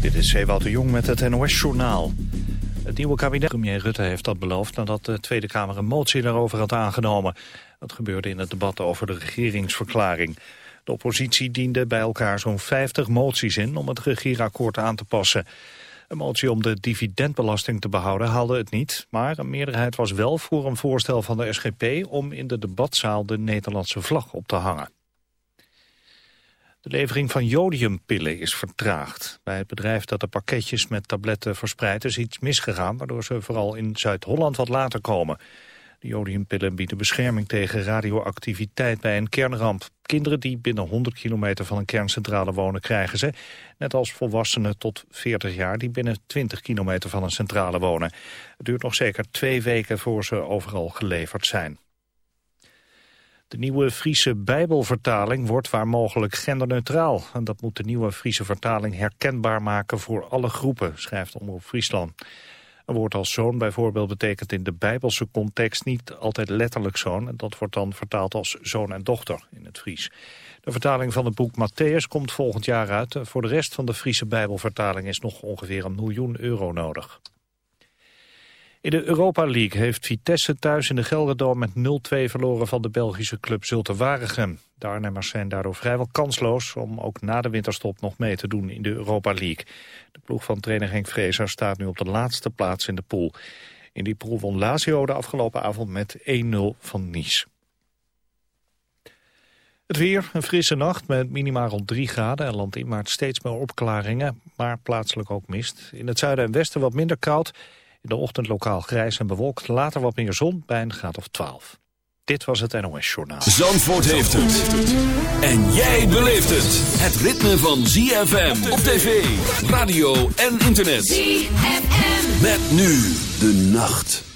Dit is Ewout de Jong met het NOS-journaal. Het nieuwe kabinet, premier Rutte, heeft dat beloofd... nadat de Tweede Kamer een motie daarover had aangenomen. Dat gebeurde in het debat over de regeringsverklaring. De oppositie diende bij elkaar zo'n 50 moties in... om het regeerakkoord aan te passen. Een motie om de dividendbelasting te behouden haalde het niet... maar een meerderheid was wel voor een voorstel van de SGP... om in de debatzaal de Nederlandse vlag op te hangen. De levering van jodiumpillen is vertraagd. Bij het bedrijf dat de pakketjes met tabletten verspreidt is iets misgegaan... waardoor ze vooral in Zuid-Holland wat later komen. De jodiumpillen bieden bescherming tegen radioactiviteit bij een kernramp. Kinderen die binnen 100 kilometer van een kerncentrale wonen krijgen ze. Net als volwassenen tot 40 jaar die binnen 20 kilometer van een centrale wonen. Het duurt nog zeker twee weken voor ze overal geleverd zijn. De nieuwe Friese Bijbelvertaling wordt waar mogelijk genderneutraal. En dat moet de nieuwe Friese vertaling herkenbaar maken voor alle groepen, schrijft Omroep Friesland. Een woord als zoon bijvoorbeeld betekent in de Bijbelse context niet altijd letterlijk zoon. En dat wordt dan vertaald als zoon en dochter in het Fries. De vertaling van het boek Matthäus komt volgend jaar uit. Voor de rest van de Friese Bijbelvertaling is nog ongeveer een miljoen euro nodig. In de Europa League heeft Vitesse thuis in de Gelderdoom met 0-2 verloren van de Belgische club Zulte Waregem. De Arnhemmers zijn daardoor vrijwel kansloos om ook na de winterstop nog mee te doen in de Europa League. De ploeg van trainer Henk Vrezer staat nu op de laatste plaats in de pool. In die pool won Lazio de afgelopen avond met 1-0 van Nice. Het weer, een frisse nacht met minimaal rond 3 graden en landinwaarts steeds meer opklaringen, maar plaatselijk ook mist. In het zuiden en westen wat minder koud. In de ochtend lokaal grijs en bewolkt, later wat meer zon bij een graad of 12. Dit was het NOS Journaal. Zandvoort heeft het. En jij beleeft het. Het ritme van ZFM op tv, radio en internet. ZFM. Met nu de nacht.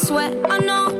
sweat. I know